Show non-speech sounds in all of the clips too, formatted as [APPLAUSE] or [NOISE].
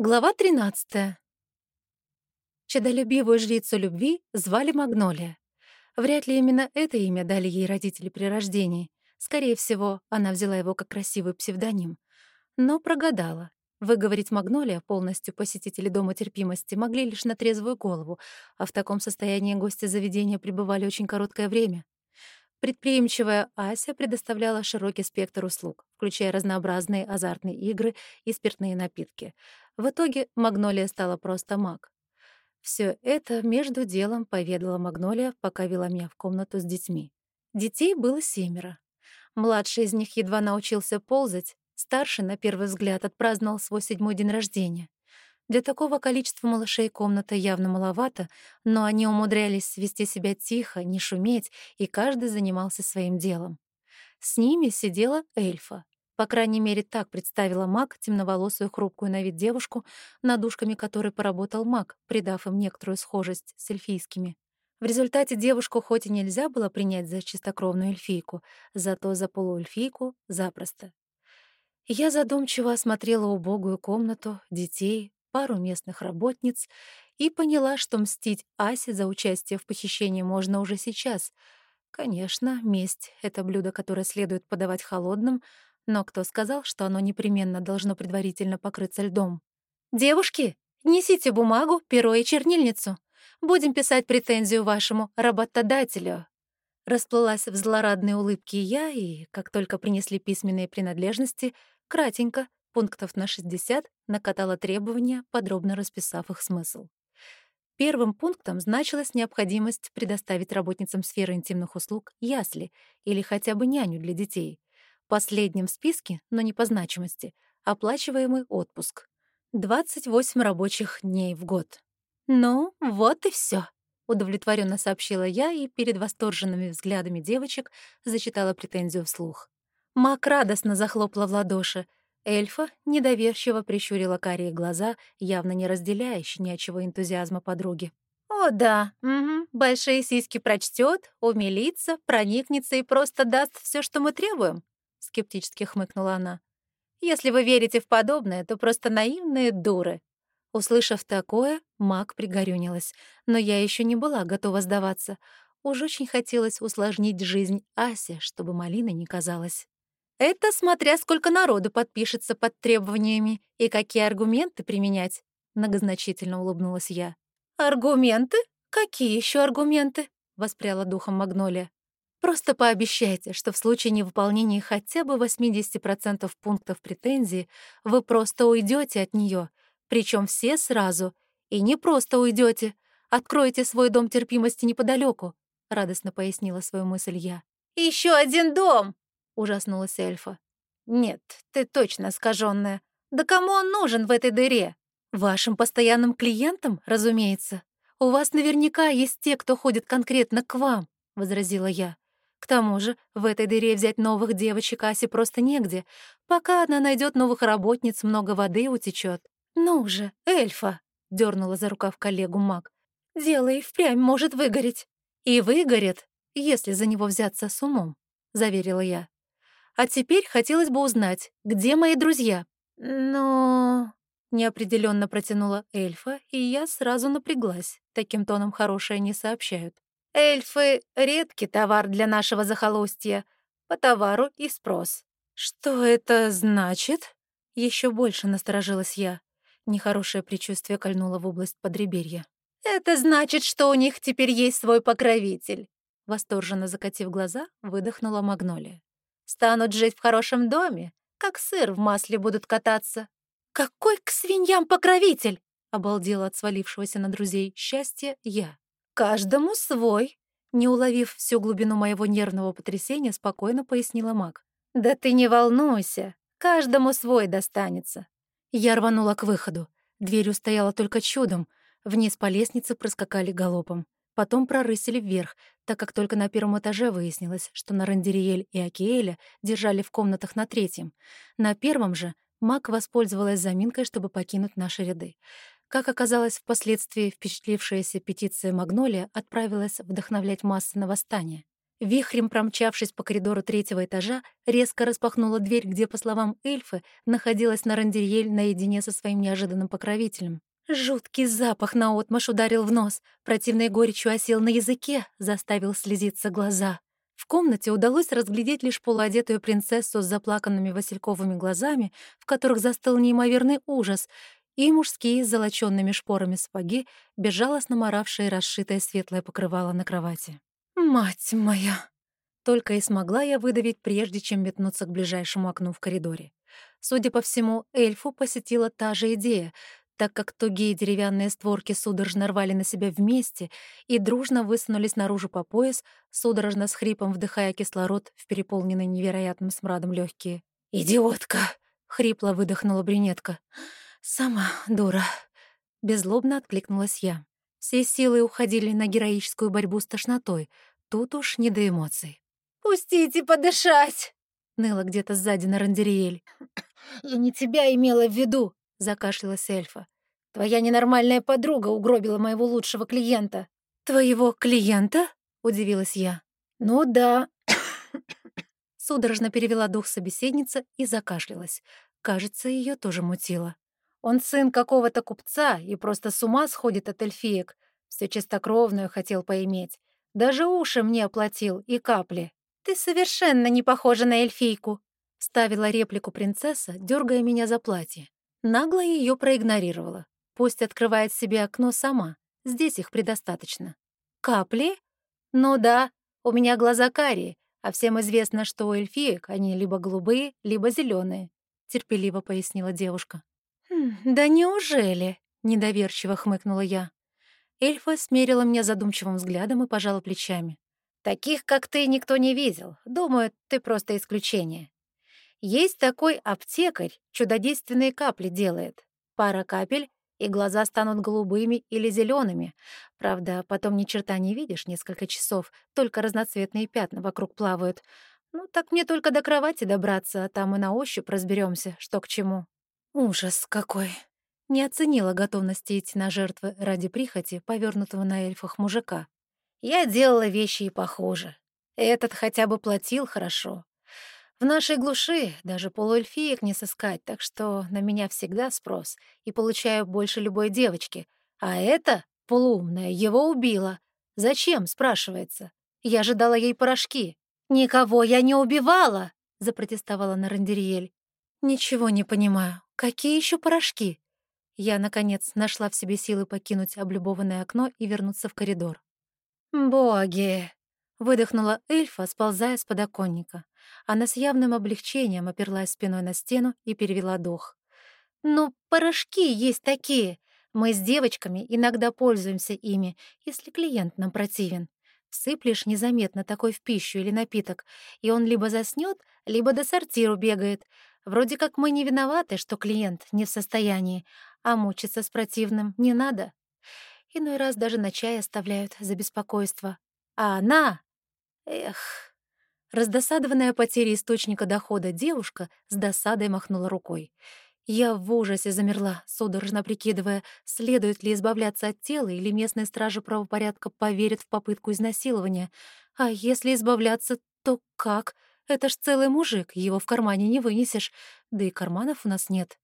Глава 13. Чадолюбивую жрицу любви звали Магнолия. Вряд ли именно это имя дали ей родители при рождении. Скорее всего, она взяла его как красивый псевдоним. Но прогадала. Выговорить Магнолия полностью посетители Дома терпимости могли лишь на трезвую голову, а в таком состоянии гости заведения пребывали очень короткое время. Предприимчивая Ася предоставляла широкий спектр услуг, включая разнообразные азартные игры и спиртные напитки. В итоге Магнолия стала просто маг. Все это между делом поведала Магнолия, пока вела меня в комнату с детьми. Детей было семеро. Младший из них едва научился ползать, старший, на первый взгляд, отпраздновал свой седьмой день рождения. Для такого количества малышей комната явно маловато, но они умудрялись вести себя тихо, не шуметь, и каждый занимался своим делом. С ними сидела эльфа. По крайней мере, так представила маг темноволосую хрупкую на вид девушку, над ушками которой поработал маг, придав им некоторую схожесть с эльфийскими. В результате девушку хоть и нельзя было принять за чистокровную эльфийку, зато за полуэльфийку — запросто. Я задумчиво осмотрела убогую комнату, детей, пару местных работниц и поняла, что мстить Асе за участие в похищении можно уже сейчас. Конечно, месть — это блюдо, которое следует подавать холодным, но кто сказал, что оно непременно должно предварительно покрыться льдом? «Девушки, несите бумагу, перо и чернильницу. Будем писать претензию вашему работодателю». Расплылась в злорадной улыбке я, и, как только принесли письменные принадлежности, кратенько, пунктов на 60 накатала требования, подробно расписав их смысл. Первым пунктом значилась необходимость предоставить работницам сферы интимных услуг ясли или хотя бы няню для детей. Последним в списке, но не по значимости, оплачиваемый отпуск. 28 рабочих дней в год. «Ну, вот и все, удовлетворенно сообщила я и перед восторженными взглядами девочек зачитала претензию вслух. Мак радостно захлопала в ладоши — Эльфа недоверчиво прищурила карие глаза, явно не разделяющие ничего энтузиазма подруги. «О, да, угу. большие сиськи прочтет, умилится, проникнется и просто даст все, что мы требуем», — скептически хмыкнула она. «Если вы верите в подобное, то просто наивные дуры». Услышав такое, маг пригорюнилась, но я еще не была готова сдаваться. Уж очень хотелось усложнить жизнь Асе, чтобы малина не казалась. Это смотря сколько народу подпишется под требованиями и какие аргументы применять, многозначительно улыбнулась я. Аргументы? Какие еще аргументы? воспряла духом Магнолия. Просто пообещайте, что в случае невыполнения хотя бы 80% пунктов претензии вы просто уйдете от нее, причем все сразу. И не просто уйдете, откроете свой дом терпимости неподалеку, радостно пояснила свою мысль я. Еще один дом! ужаснулась эльфа. «Нет, ты точно скаженная. Да кому он нужен в этой дыре? Вашим постоянным клиентам, разумеется. У вас наверняка есть те, кто ходит конкретно к вам», — возразила я. «К тому же в этой дыре взять новых девочек Асе просто негде. Пока она найдет новых работниц, много воды утечет. «Ну же, эльфа!» — дернула за рукав коллегу маг. «Дело и впрямь может выгореть. И выгорит, если за него взяться с умом», — заверила я. А теперь хотелось бы узнать, где мои друзья?» «Но...» — неопределенно протянула эльфа, и я сразу напряглась. Таким тоном хорошее не сообщают. «Эльфы — редкий товар для нашего захолустья. По товару и спрос». «Что это значит?» Еще больше насторожилась я. Нехорошее предчувствие кольнуло в область подреберья. «Это значит, что у них теперь есть свой покровитель!» Восторженно закатив глаза, выдохнула Магнолия. Станут жить в хорошем доме, как сыр в масле будут кататься. «Какой к свиньям покровитель!» — обалдела от свалившегося на друзей счастья я. «Каждому свой!» Не уловив всю глубину моего нервного потрясения, спокойно пояснила маг. «Да ты не волнуйся, каждому свой достанется». Я рванула к выходу. Дверь устояла только чудом. Вниз по лестнице проскакали галопом. Потом прорысили вверх, так как только на первом этаже выяснилось, что Нарандериэль и Акиэля держали в комнатах на третьем. На первом же маг воспользовалась заминкой, чтобы покинуть наши ряды. Как оказалось, впоследствии впечатлившаяся петиция Магнолия отправилась вдохновлять массы на восстание. Вихрем промчавшись по коридору третьего этажа, резко распахнула дверь, где, по словам эльфы, находилась Нарандерьель наедине со своим неожиданным покровителем. Жуткий запах наотмашь ударил в нос, противной горечью осел на языке, заставил слезиться глаза. В комнате удалось разглядеть лишь полуодетую принцессу с заплаканными васильковыми глазами, в которых застыл неимоверный ужас, и мужские с золочёнными шпорами сапоги, безжалостно моравшие расшитое светлое покрывало на кровати. «Мать моя!» Только и смогла я выдавить, прежде чем метнуться к ближайшему окну в коридоре. Судя по всему, эльфу посетила та же идея, так как тугие деревянные створки судорожно рвали на себя вместе и дружно высунулись наружу по пояс, судорожно с хрипом вдыхая кислород в переполненные невероятным смрадом легкие. «Идиотка!» — хрипло выдохнула брюнетка. «Сама дура!» — беззлобно откликнулась я. Все силы уходили на героическую борьбу с тошнотой. Тут уж не до эмоций. «Пустите подышать!» — ныла где-то сзади на Рандериэль. «Я не тебя имела в виду!» — закашлялась эльфа. «Твоя ненормальная подруга угробила моего лучшего клиента». «Твоего клиента?» — удивилась я. «Ну да». Судорожно перевела дух собеседница и закашлялась. Кажется, ее тоже мутило. Он сын какого-то купца и просто с ума сходит от эльфиек. Все чистокровную хотел поиметь. Даже уши мне оплатил и капли. «Ты совершенно не похожа на эльфийку», — ставила реплику принцесса, дергая меня за платье. Нагло ее проигнорировала. Пусть открывает себе окно сама. Здесь их предостаточно. «Капли? Ну да, у меня глаза карие, а всем известно, что у эльфиек они либо голубые, либо зеленые, терпеливо пояснила девушка. «Хм, «Да неужели?» — недоверчиво хмыкнула я. Эльфа смерила меня задумчивым взглядом и пожала плечами. «Таких, как ты, никто не видел. Думаю, ты просто исключение. Есть такой аптекарь, чудодейственные капли делает. Пара капель, и глаза станут голубыми или зелеными. Правда, потом ни черта не видишь несколько часов, только разноцветные пятна вокруг плавают. Ну, так мне только до кровати добраться, а там и на ощупь разберемся, что к чему. Ужас какой! Не оценила готовности идти на жертвы ради прихоти, повернутого на эльфах мужика. Я делала вещи и похуже. Этот хотя бы платил хорошо. В нашей глуши даже полуэльфиек не сыскать, так что на меня всегда спрос, и получаю больше любой девочки. А это, полуумная, его убила. Зачем, спрашивается? Я же дала ей порошки. «Никого я не убивала!» — запротестовала Нарандериэль. «Ничего не понимаю. Какие еще порошки?» Я, наконец, нашла в себе силы покинуть облюбованное окно и вернуться в коридор. «Боги!» — выдохнула эльфа, сползая с подоконника. Она с явным облегчением оперлась спиной на стену и перевела дух. «Ну, порошки есть такие. Мы с девочками иногда пользуемся ими, если клиент нам противен. Сыплешь незаметно такой в пищу или напиток, и он либо заснёт, либо до сортиру бегает. Вроде как мы не виноваты, что клиент не в состоянии, а мучиться с противным не надо. Иной раз даже на чай оставляют за беспокойство. А она... Эх... Раздосадованная потерей источника дохода девушка с досадой махнула рукой. Я в ужасе замерла, судорожно прикидывая, следует ли избавляться от тела или местные стражи правопорядка поверят в попытку изнасилования. А если избавляться, то как? Это ж целый мужик, его в кармане не вынесешь. Да и карманов у нас нет.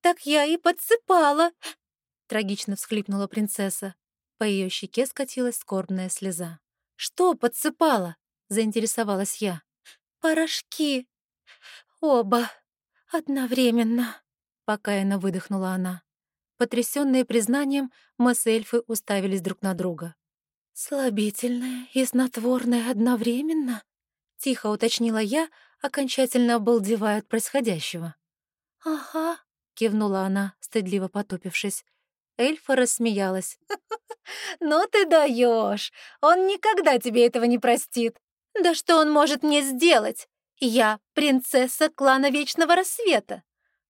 «Так я и подсыпала!» — трагично всхлипнула принцесса. По ее щеке скатилась скорбная слеза. «Что подсыпала?» — заинтересовалась я. «Порошки. Оба. Одновременно», — покаянно выдохнула она. Потрясённые признанием, мы с эльфы уставились друг на друга. «Слабительное и снотворное одновременно?» — тихо уточнила я, окончательно обалдевая от происходящего. «Ага», — кивнула она, стыдливо потупившись. Эльфа рассмеялась. [LAUGHS] «Ну ты даешь! Он никогда тебе этого не простит! Да что он может мне сделать? Я принцесса клана Вечного Рассвета!»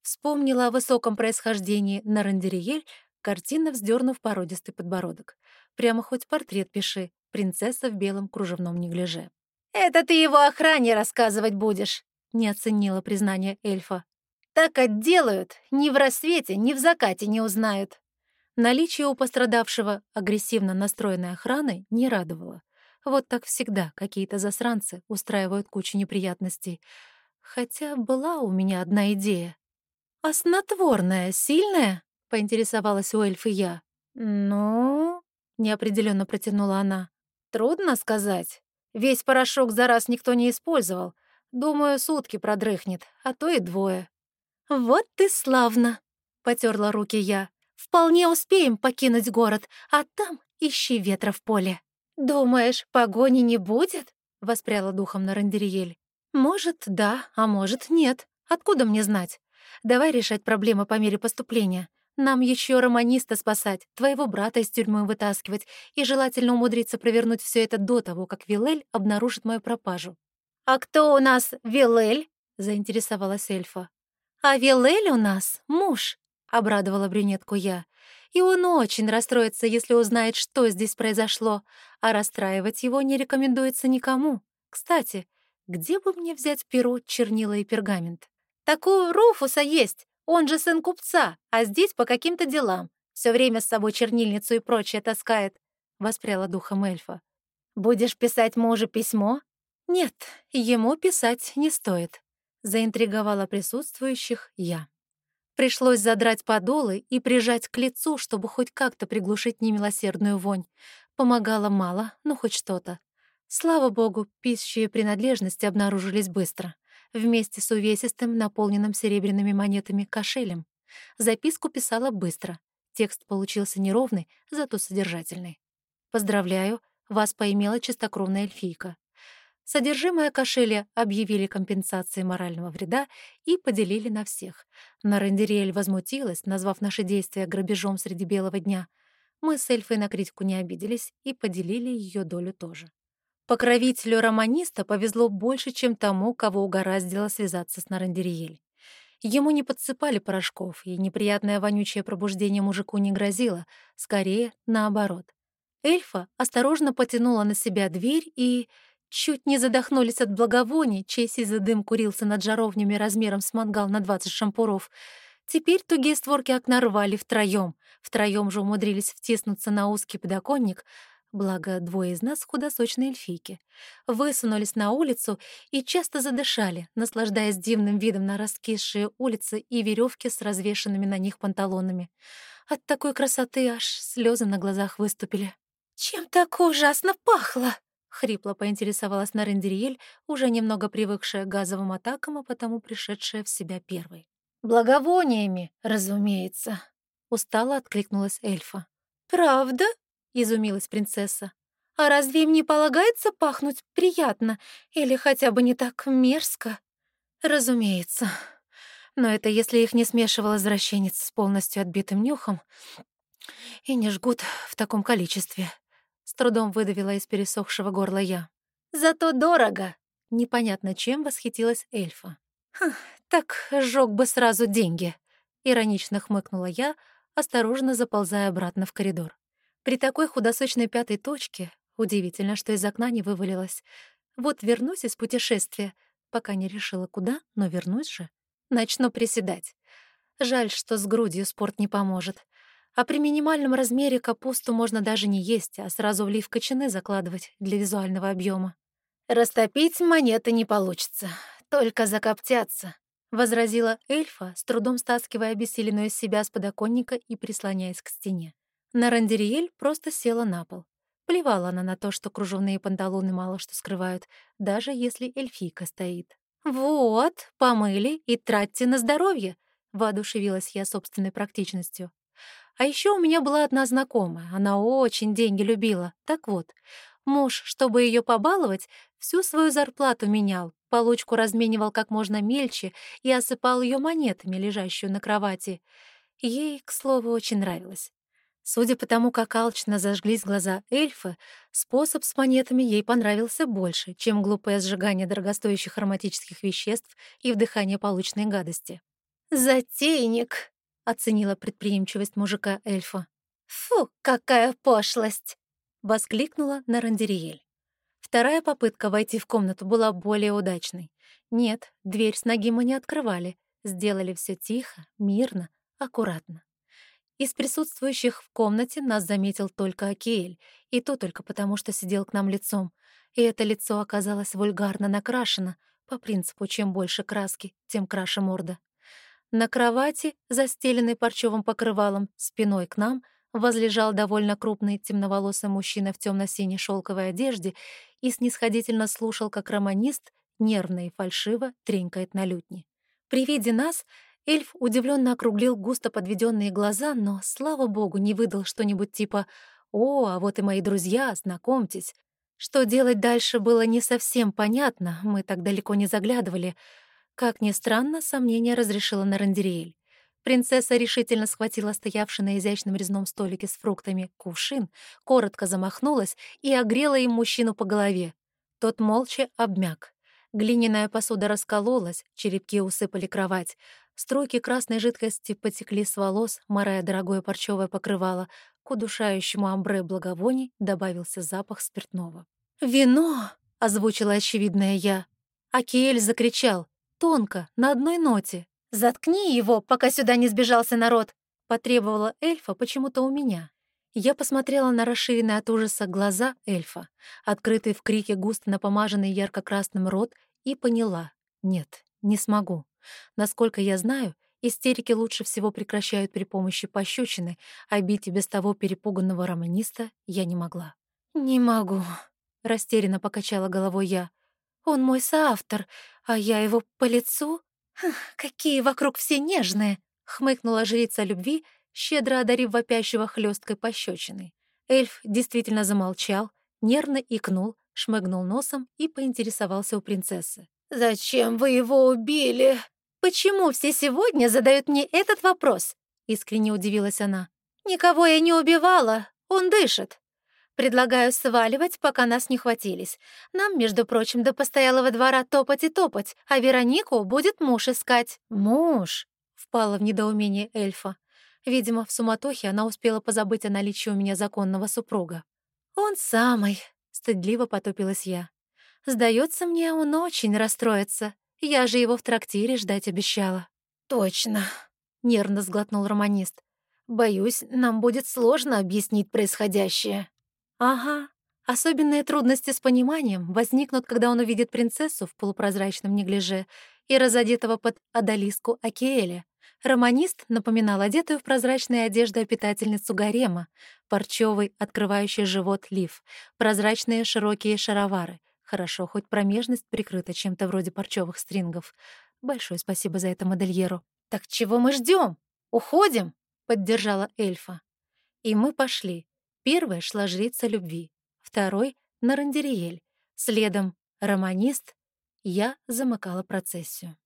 Вспомнила о высоком происхождении на Рандериель, картинно вздернув породистый подбородок. Прямо хоть портрет пиши, принцесса в белом кружевном неглиже. «Это ты его охране рассказывать будешь», — не оценила признание эльфа. «Так отделают, ни в рассвете, ни в закате не узнают». Наличие у пострадавшего агрессивно настроенной охраны не радовало. Вот так всегда какие-то засранцы устраивают кучу неприятностей. Хотя была у меня одна идея. «А снотворное сильное?» — поинтересовалась у эльфы я. «Ну...» — неопределенно протянула она. «Трудно сказать. Весь порошок за раз никто не использовал. Думаю, сутки продрыхнет, а то и двое». «Вот ты славно!» — потерла руки я. «Вполне успеем покинуть город, а там ищи ветра в поле». «Думаешь, погони не будет?» — воспряла духом на Рандериель. «Может, да, а может, нет. Откуда мне знать? Давай решать проблемы по мере поступления. Нам еще романиста спасать, твоего брата из тюрьмы вытаскивать и желательно умудриться провернуть все это до того, как Вилель обнаружит мою пропажу». «А кто у нас Вилель?» — заинтересовалась эльфа. «А Вилель у нас муж», — обрадовала брюнетку я. «И он очень расстроится, если узнает, что здесь произошло, а расстраивать его не рекомендуется никому. Кстати, где бы мне взять перо, чернила и пергамент? Такую Руфуса есть, он же сын купца, а здесь по каким-то делам. Все время с собой чернильницу и прочее таскает», — воспряла духом эльфа. «Будешь писать мужу письмо?» «Нет, ему писать не стоит», — заинтриговала присутствующих я. Пришлось задрать подолы и прижать к лицу, чтобы хоть как-то приглушить немилосердную вонь. Помогало мало, но хоть что-то. Слава богу, пищие принадлежности обнаружились быстро вместе с увесистым, наполненным серебряными монетами кошелем. Записку писала быстро. Текст получился неровный, зато содержательный. «Поздравляю, вас поимела чистокровная эльфийка. Содержимое кошеля объявили компенсацией морального вреда и поделили на всех. Нарендериэль возмутилась, назвав наши действия грабежом среди белого дня. Мы с эльфой на критику не обиделись и поделили ее долю тоже. Покровителю романиста повезло больше, чем тому, кого угораздило связаться с Нарандериель. Ему не подсыпали порошков, и неприятное вонючее пробуждение мужику не грозило, скорее наоборот. Эльфа осторожно потянула на себя дверь и... Чуть не задохнулись от благовоний, чей сизый дым курился над жаровнями размером с мангал на двадцать шампуров. Теперь тугие створки окна рвали втроём. Втроём же умудрились втиснуться на узкий подоконник, благо двое из нас худосочные эльфийки, высунулись на улицу и часто задышали, наслаждаясь дивным видом на раскисшие улицы и веревки с развешанными на них панталонами. От такой красоты аж слезы на глазах выступили. «Чем так ужасно пахло?» — хрипло поинтересовалась Нарендериель, уже немного привыкшая к газовым атакам, а потому пришедшая в себя первой. «Благовониями, разумеется», — устало откликнулась эльфа. «Правда?» Изумилась принцесса. «А разве им не полагается пахнуть приятно или хотя бы не так мерзко?» «Разумеется. Но это если их не смешивал извращенец с полностью отбитым нюхом и не жгут в таком количестве», — с трудом выдавила из пересохшего горла я. «Зато дорого!» — непонятно чем восхитилась эльфа. «Хм, «Так сжёг бы сразу деньги», — иронично хмыкнула я, осторожно заползая обратно в коридор. При такой худосочной пятой точке удивительно, что из окна не вывалилась. Вот вернусь из путешествия, пока не решила куда, но вернусь же. Начну приседать. Жаль, что с грудью спорт не поможет. А при минимальном размере капусту можно даже не есть, а сразу в лиф кочаны закладывать для визуального объема. «Растопить монеты не получится, только закоптятся», — возразила эльфа, с трудом стаскивая обессиленную себя с подоконника и прислоняясь к стене. Нарандериель просто села на пол. Плевала она на то, что кружевные панталоны мало что скрывают, даже если эльфийка стоит. «Вот, помыли и тратьте на здоровье», — воодушевилась я собственной практичностью. А еще у меня была одна знакомая, она очень деньги любила. Так вот, муж, чтобы ее побаловать, всю свою зарплату менял, получку разменивал как можно мельче и осыпал ее монетами, лежащую на кровати. Ей, к слову, очень нравилось. Судя по тому, как алчно зажглись глаза эльфа, способ с монетами ей понравился больше, чем глупое сжигание дорогостоящих ароматических веществ и вдыхание полученной гадости. «Затейник!» — оценила предприимчивость мужика эльфа. «Фу, какая пошлость!» — воскликнула Нарандериель. Вторая попытка войти в комнату была более удачной. Нет, дверь с ноги мы не открывали, сделали все тихо, мирно, аккуратно. Из присутствующих в комнате нас заметил только Акиэль, и то только потому, что сидел к нам лицом. И это лицо оказалось вульгарно накрашено, по принципу, чем больше краски, тем краше морда. На кровати, застеленной парчевым покрывалом, спиной к нам, возлежал довольно крупный темноволосый мужчина в темно-синей шелковой одежде и снисходительно слушал, как романист нервно и фальшиво тренькает на лютне. При виде нас эльф удивленно округлил густо подведенные глаза, но, слава богу, не выдал что-нибудь типа «О, а вот и мои друзья, знакомьтесь». Что делать дальше было не совсем понятно, мы так далеко не заглядывали. Как ни странно, сомнение разрешила Нарандериэль. Принцесса решительно схватила стоявший на изящном резном столике с фруктами кувшин, коротко замахнулась и огрела им мужчину по голове. Тот молча обмяк. Глиняная посуда раскололась, черепки усыпали кровать. Струйки красной жидкости потекли с волос, морая дорогое парчевое покрывало. К удушающему амбре благовоний добавился запах спиртного. «Вино!» — озвучила очевидное я. Акиэль закричал, тонко, на одной ноте. «Заткни его, пока сюда не сбежался народ!» — потребовала эльфа почему-то у меня. Я посмотрела на расширенные от ужаса глаза эльфа, открытый в крике густо напомаженный ярко-красным рот, и поняла — нет, не смогу. Насколько я знаю, истерики лучше всего прекращают при помощи пощечины, а бить и без того перепуганного романиста я не могла. «Не могу», — растерянно покачала головой я. «Он мой соавтор, а я его по лицу? какие вокруг все нежные!» — хмыкнула жрица любви, щедро одарив вопящего хлесткой пощечиной. Эльф действительно замолчал, нервно икнул, шмыгнул носом и поинтересовался у принцессы. «Зачем вы его убили?» «Почему все сегодня задают мне этот вопрос?» — искренне удивилась она. «Никого я не убивала, он дышит. Предлагаю сваливать, пока нас не хватились. Нам, между прочим, до постоялого двора топать и топать, а Веронику будет муж искать». «Муж?» — впала в недоумение эльфа. Видимо, в суматохе она успела позабыть о наличии у меня законного супруга. «Он самый», — стыдливо потупилась я. «Сдается мне, он очень расстроится. Я же его в трактире ждать обещала». «Точно», — нервно сглотнул романист. «Боюсь, нам будет сложно объяснить происходящее». «Ага. Особенные трудности с пониманием возникнут, когда он увидит принцессу в полупрозрачном неглиже и разодетого под одолиску Акиэля. Романист напоминал одетую в прозрачные одежды обитательницу гарема, парчевый, открывающий живот лиф, прозрачные широкие шаровары. Хорошо, хоть промежность прикрыта чем-то вроде парчевых стрингов. Большое спасибо за это модельеру. «Так чего мы ждем? Уходим?» — поддержала эльфа. И мы пошли. Первая шла жрица любви, второй — Нарандериель, следом — романист, я замыкала процессию.